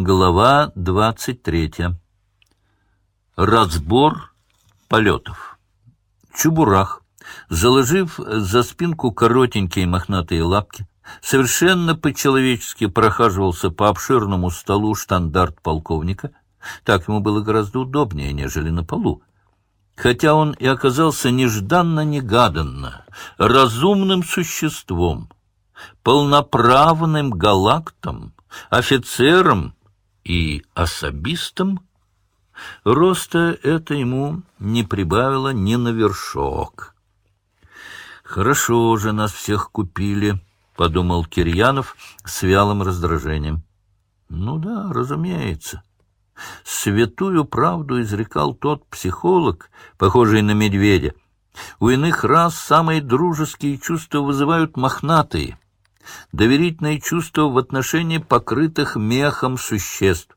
Глава двадцать третья. Разбор полетов. Чубурах, заложив за спинку коротенькие мохнатые лапки, совершенно по-человечески прохаживался по обширному столу штандарт полковника. Так ему было гораздо удобнее, нежели на полу. Хотя он и оказался нежданно-негаданно, разумным существом, полноправным галактом, офицером и особистом, роста это ему не прибавило ни на вершок. «Хорошо же нас всех купили», — подумал Кирьянов с вялым раздражением. «Ну да, разумеется». Святую правду изрекал тот психолог, похожий на медведя. У иных рас самые дружеские чувства вызывают мохнатые, доверительные чувства в отношении покрытых мехом существ,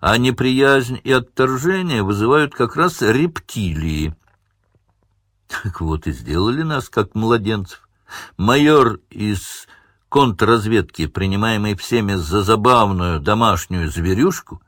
а неприязнь и отторжение вызывают как раз рептилии. Так вот и сделали нас, как младенцев. Майор из контрразведки, принимаемый всеми за забавную домашнюю зверюшку,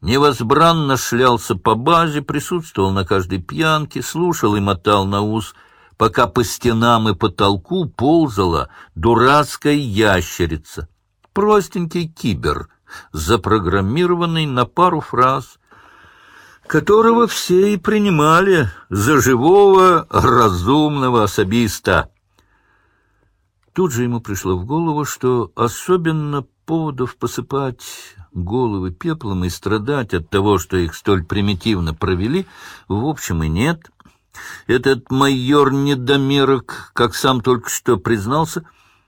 невозбранно шлялся по базе, присутствовал на каждой пьянке, слушал и мотал на ус, пока по стенам и потолку ползала дурацкая ящерица, простенький кибер, запрограммированный на пару фраз, которого все и принимали за живого разумного особиста. Тут же ему пришло в голову, что особенно поводов посыпать головы пеплом и страдать от того, что их столь примитивно провели, в общем и нет. Этот майор-недомерок, как сам только что признался,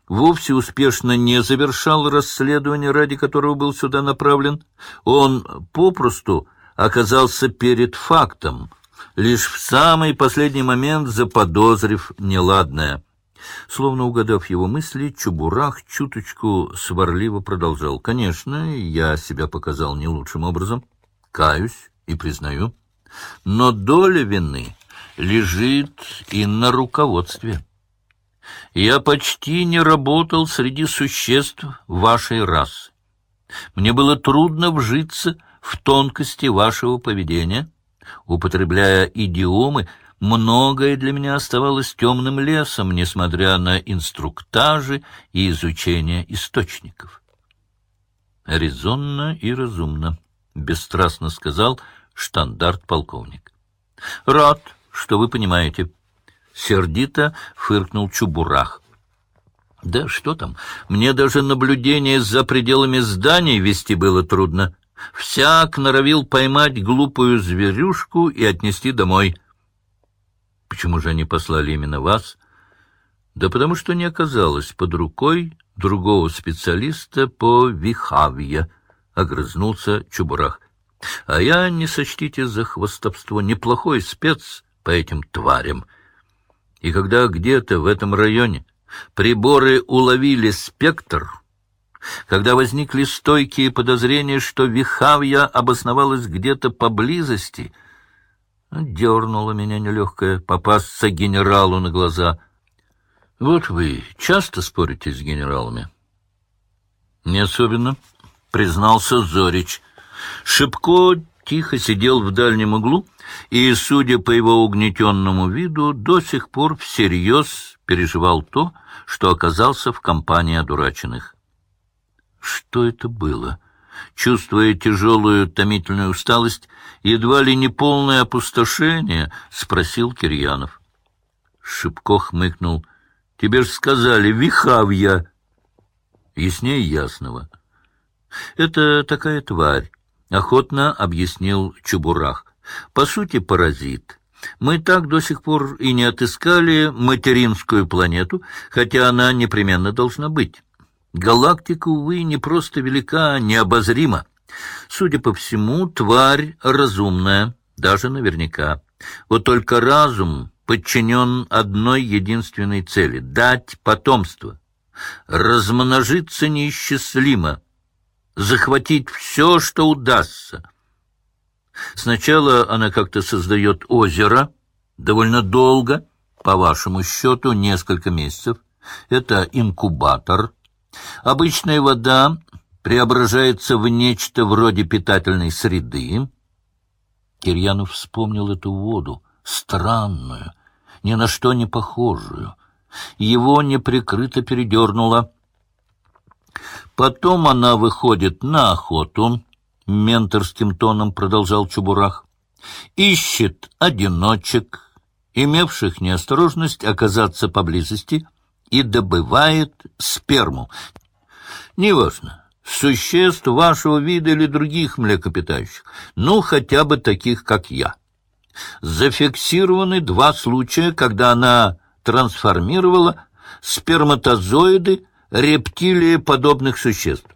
вовсе успешно не завершал расследование, ради которого был сюда направлен. Он попросту оказался перед фактом, лишь в самый последний момент заподозрив неладное. Словно угадав его мысли, Чубурах чуточку сварливо продолжал. «Конечно, я себя показал не лучшим образом, каюсь и признаю, но доля вины лежит и на руководстве. Я почти не работал среди существ вашей расы. Мне было трудно вжиться в тонкости вашего поведения, употребляя идиомы, Многое для меня оставалось темным лесом, несмотря на инструктажи и изучение источников. «Резонно и разумно», — бесстрастно сказал штандарт-полковник. «Рад, что вы понимаете». Сердито фыркнул Чубурах. «Да что там, мне даже наблюдение за пределами зданий вести было трудно. Всяк норовил поймать глупую зверюшку и отнести домой». Почему же они послали именно вас? Да потому что не оказалось под рукой другого специалиста по вихавье, — огрызнулся Чубурах. А я, не сочтите за хвостовство, неплохой спец по этим тварям. И когда где-то в этом районе приборы уловили спектр, когда возникли стойкие подозрения, что Вихавья обосновалась где-то поблизости — Дернула меня нелегкая попасться генералу на глаза. Вот вы часто спорите с генералами? Не особенно, признался Зорич. Шипко тихо сидел в дальнем углу и, судя по его угнетенному виду, до сих пор всерьез переживал то, что оказался в компании одураченных. Что это было? — чувствуя тяжелую томительную усталость, едва ли не полное опустошение, спросил Кирьянов. Шипко хмыкнул. — Тебе ж сказали, вихавья. Яснее ясного. — Это такая тварь, — охотно объяснил Чубурах. — По сути, паразит. Мы так до сих пор и не отыскали материнскую планету, хотя она непременно должна быть. Галактика, увы, не просто велика, а необозрима. Судя по всему, тварь разумная, даже наверняка. Вот только разум подчинен одной единственной цели — дать потомство. Размножиться неисчислимо, захватить все, что удастся. Сначала она как-то создает озеро, довольно долго, по вашему счету, несколько месяцев. Это инкубатор — Обычная вода преображается в нечто вроде питательной среды. Кирьянов вспомнил эту воду, странную, ни на что не похожую. Его неприкрыто передернуло. Потом она выходит на охоту, — менторским тоном продолжал Чубурах, — ищет одиночек, имевших неосторожность оказаться поблизости, и добывает сперму. Неважно, существ вашего вида или других млекопитающих, ну, хотя бы таких, как я. Зафиксированы два случая, когда она трансформировала сперматозоиды рептилии подобных существ.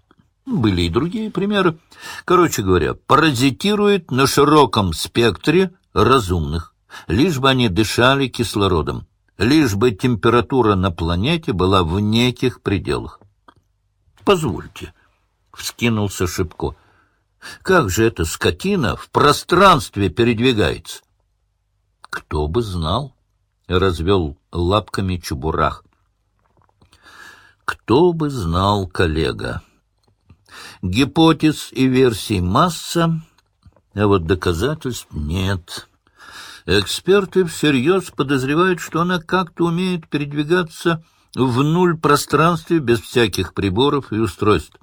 Были и другие примеры. Короче говоря, паразитирует на широком спектре разумных, лишь бы они дышали кислородом, лишь бы температура на планете была в неких пределах. «Позвольте», — вскинулся Шипко, — «как же эта скотина в пространстве передвигается?» «Кто бы знал», — развел лапками Чубурах. «Кто бы знал, коллега». Гипотез и версий масса, а вот доказательств нет. Эксперты всерьез подозревают, что она как-то умеет передвигаться в нуль пространстве без всяких приборов и устройств.